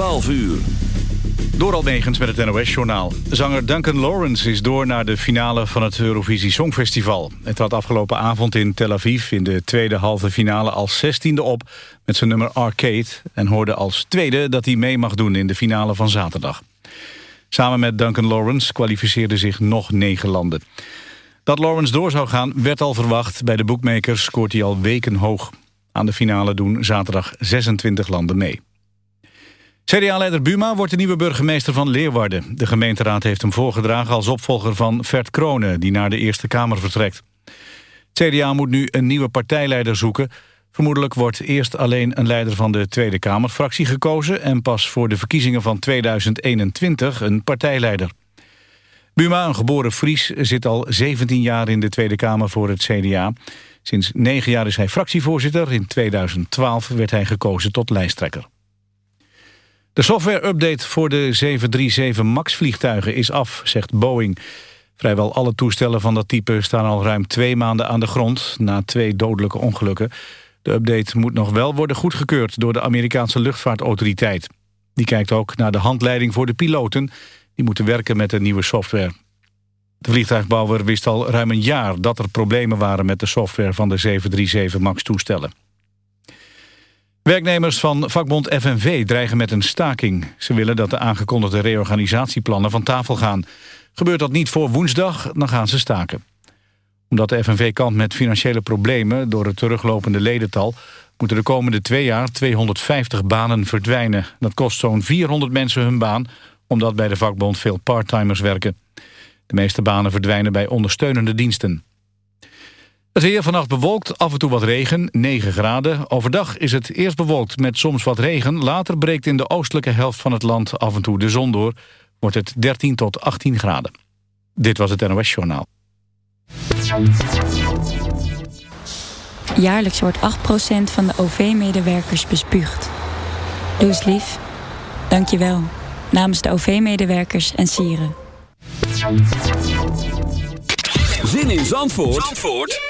12 uur. Door Almegens met het NOS-journaal. Zanger Duncan Lawrence is door naar de finale van het Eurovisie Songfestival. Het had afgelopen avond in Tel Aviv in de tweede halve finale als zestiende op... met zijn nummer Arcade en hoorde als tweede dat hij mee mag doen in de finale van zaterdag. Samen met Duncan Lawrence kwalificeerden zich nog negen landen. Dat Lawrence door zou gaan werd al verwacht. Bij de boekmakers scoort hij al weken hoog. Aan de finale doen zaterdag 26 landen mee. CDA-leider Buma wordt de nieuwe burgemeester van Leeuwarden. De gemeenteraad heeft hem voorgedragen als opvolger van Vert Kronen... die naar de Eerste Kamer vertrekt. CDA moet nu een nieuwe partijleider zoeken. Vermoedelijk wordt eerst alleen een leider van de Tweede Kamerfractie gekozen... en pas voor de verkiezingen van 2021 een partijleider. Buma, een geboren Fries, zit al 17 jaar in de Tweede Kamer voor het CDA. Sinds negen jaar is hij fractievoorzitter. In 2012 werd hij gekozen tot lijsttrekker. De software-update voor de 737 MAX-vliegtuigen is af, zegt Boeing. Vrijwel alle toestellen van dat type staan al ruim twee maanden aan de grond... na twee dodelijke ongelukken. De update moet nog wel worden goedgekeurd door de Amerikaanse luchtvaartautoriteit. Die kijkt ook naar de handleiding voor de piloten... die moeten werken met de nieuwe software. De vliegtuigbouwer wist al ruim een jaar dat er problemen waren... met de software van de 737 MAX-toestellen. Werknemers van vakbond FNV dreigen met een staking. Ze willen dat de aangekondigde reorganisatieplannen van tafel gaan. Gebeurt dat niet voor woensdag, dan gaan ze staken. Omdat de FNV kampt met financiële problemen door het teruglopende ledental... moeten de komende twee jaar 250 banen verdwijnen. Dat kost zo'n 400 mensen hun baan, omdat bij de vakbond veel parttimers werken. De meeste banen verdwijnen bij ondersteunende diensten. Het weer vannacht bewolkt, af en toe wat regen, 9 graden. Overdag is het eerst bewolkt met soms wat regen. Later breekt in de oostelijke helft van het land af en toe de zon door. Wordt het 13 tot 18 graden. Dit was het NOS Journaal. Jaarlijks wordt 8% van de OV-medewerkers bespuugd. Doe eens lief. Dank je wel. Namens de OV-medewerkers en sieren. Zin in Zandvoort? Zandvoort?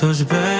feels bad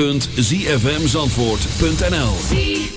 www.zfmzandvoort.nl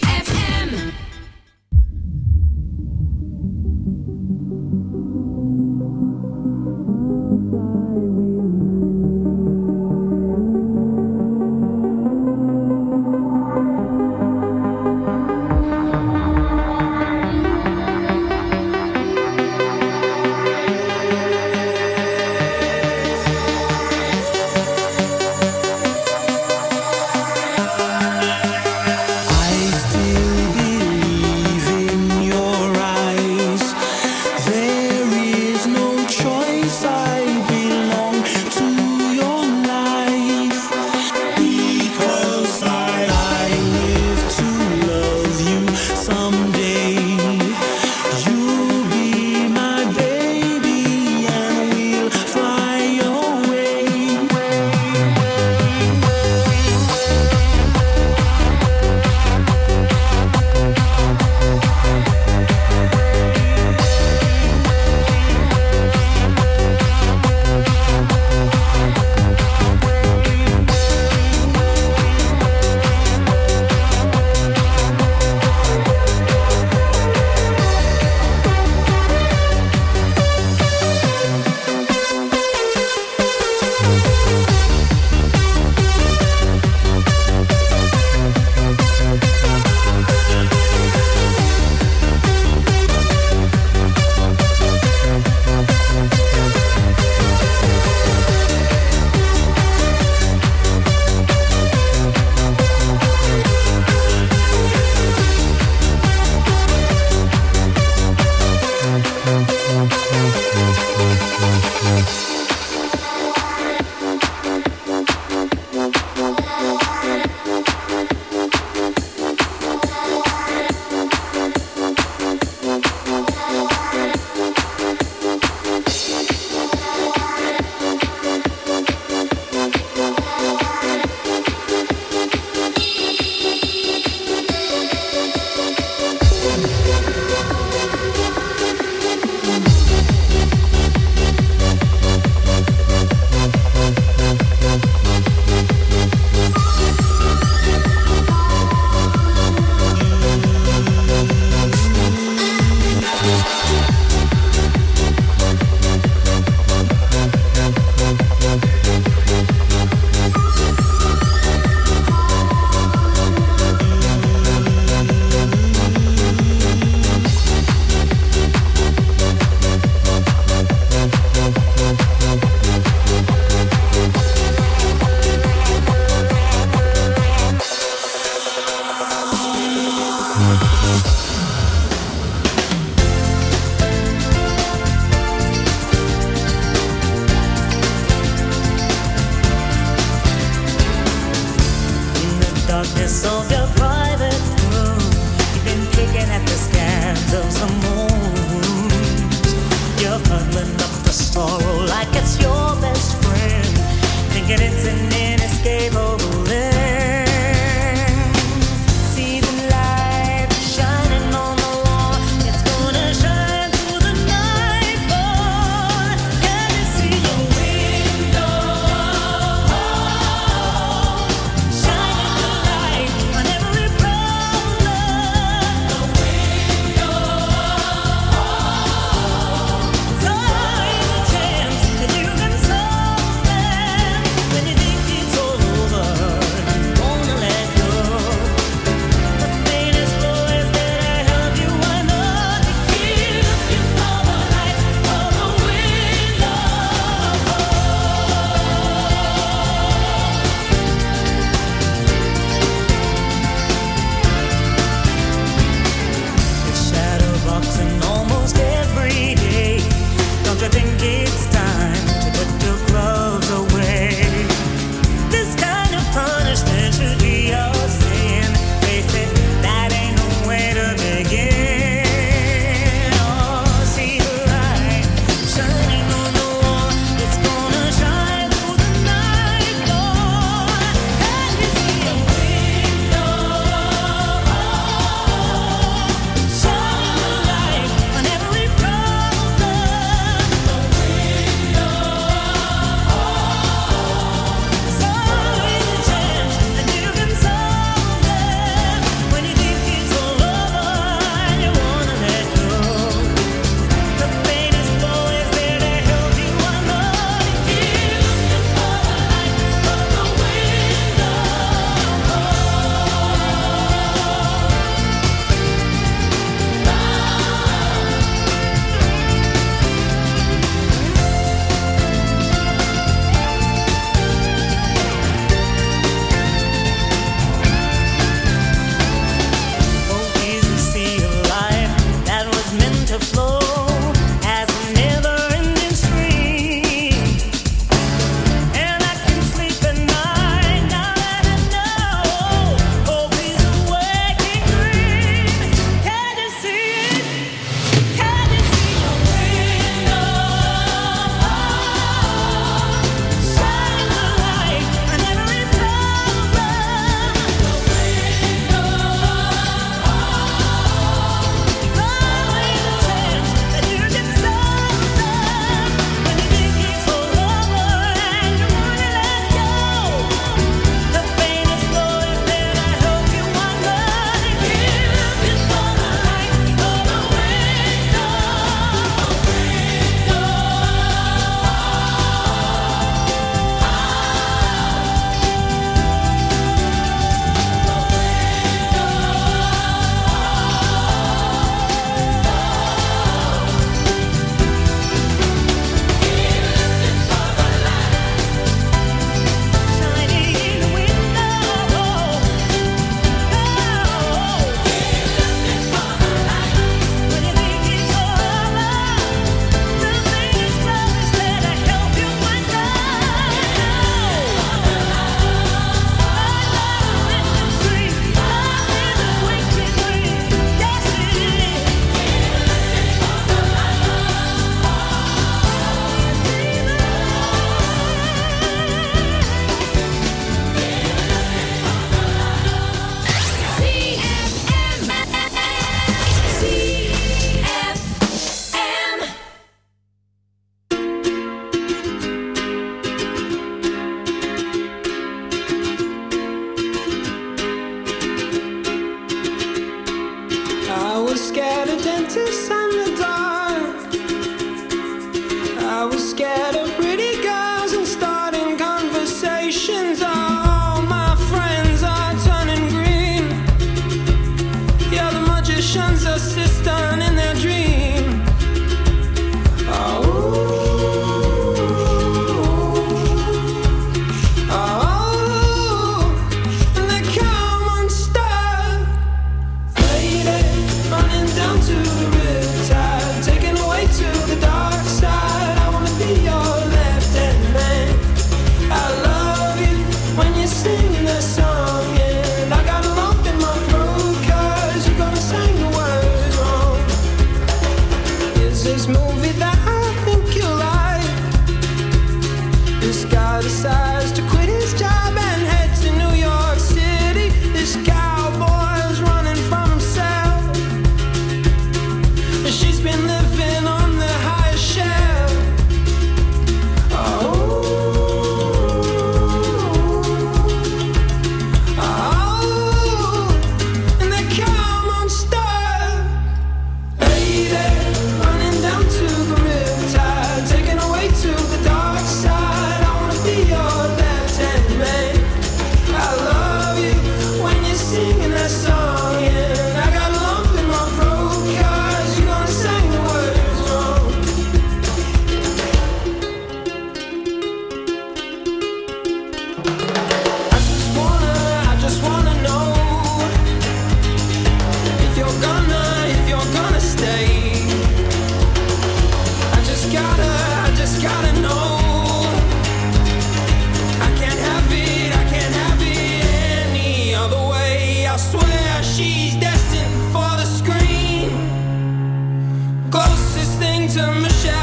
to Michelle.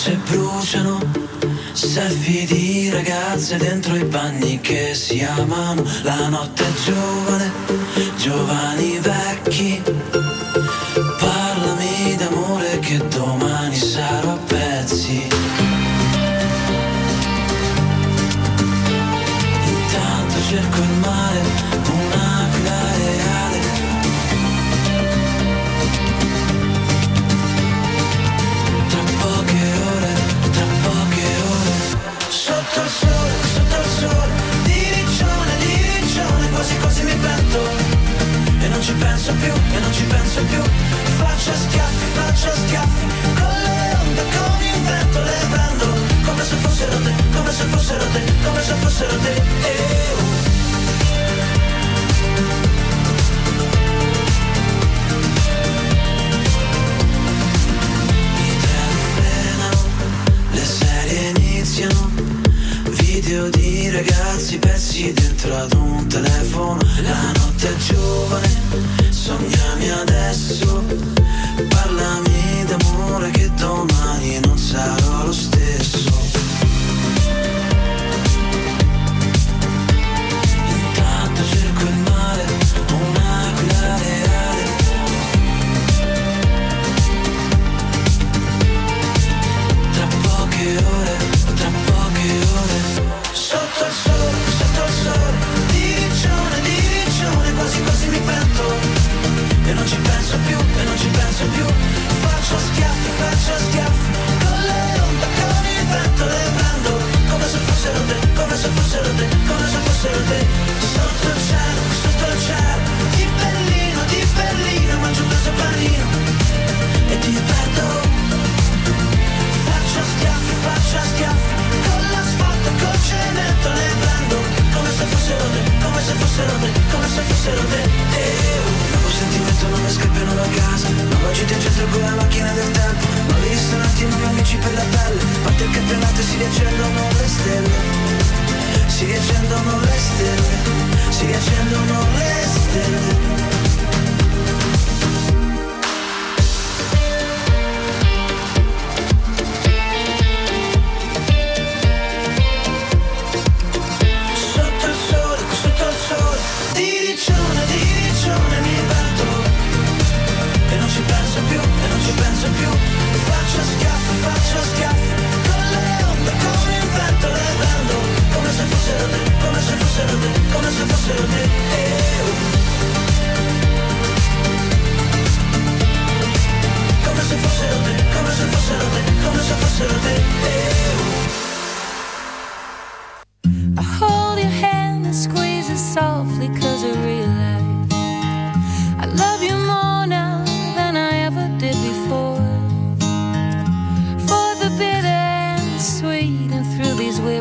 Spiagge bruciano, selfie di ragazze dentro i bagni che si amano. La notte è giovane, giovani vecchi. Penso più, e non ci penso più. Faccio schiaffi, faccio schiaffi Con le onde, con il vento le prendo. Come se fossero te, come se fossero te Come se fossero te. Eh, oh. Le serie iniziano. Video di ragazzi persi dentro ad un telefono. La notte è giovane Sognami adesso. Parlami d'amore che domani non sarò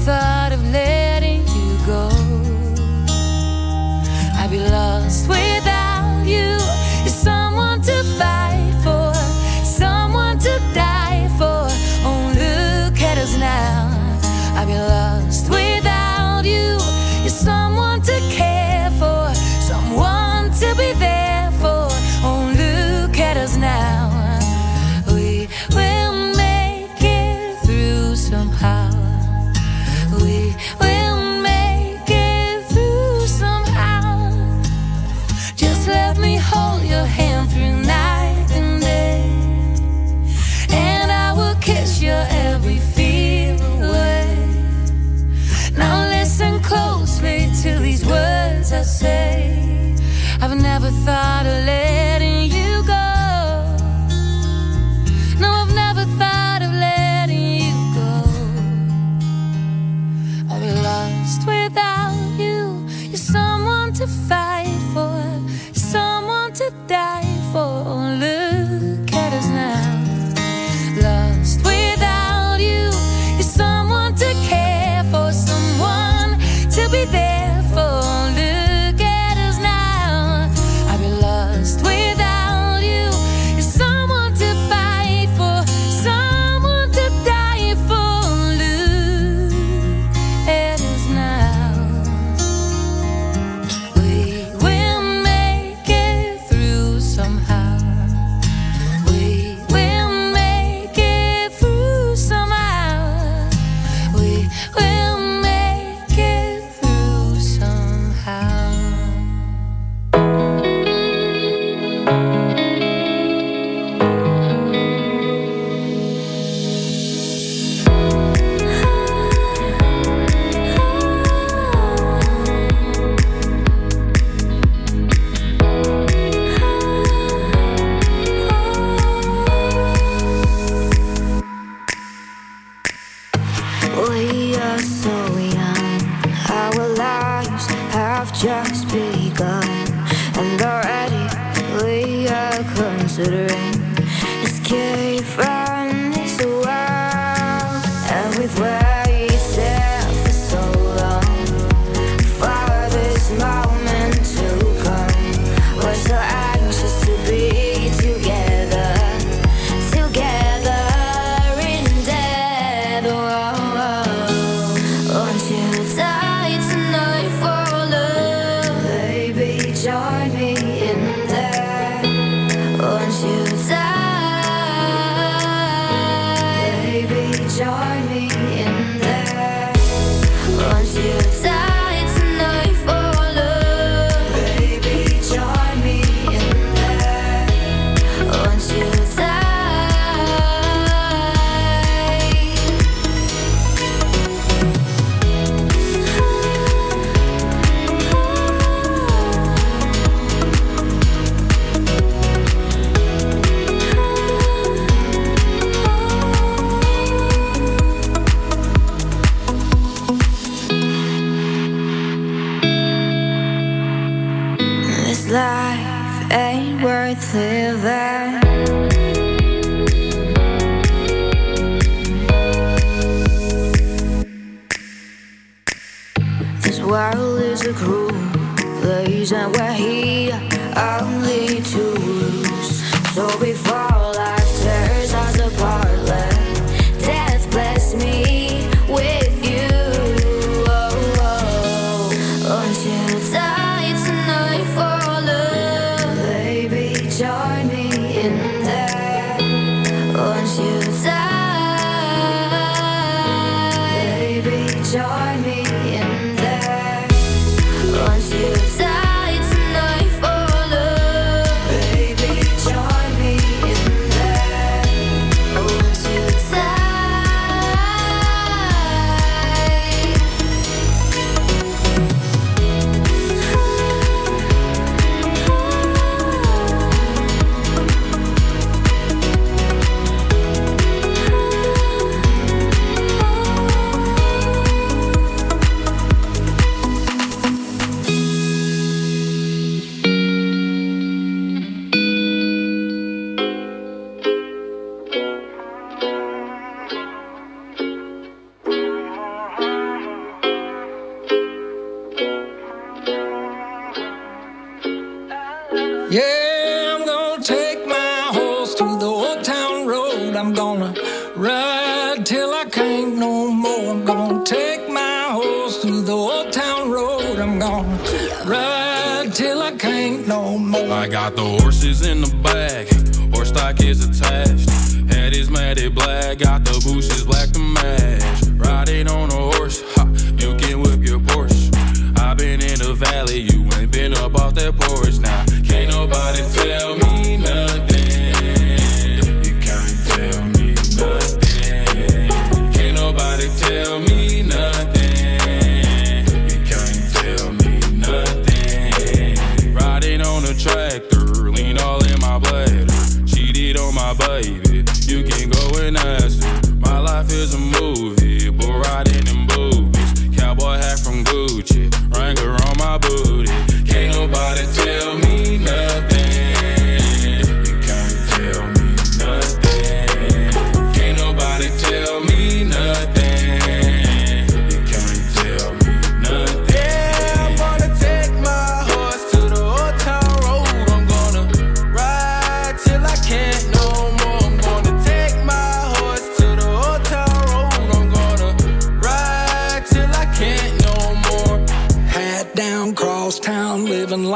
The.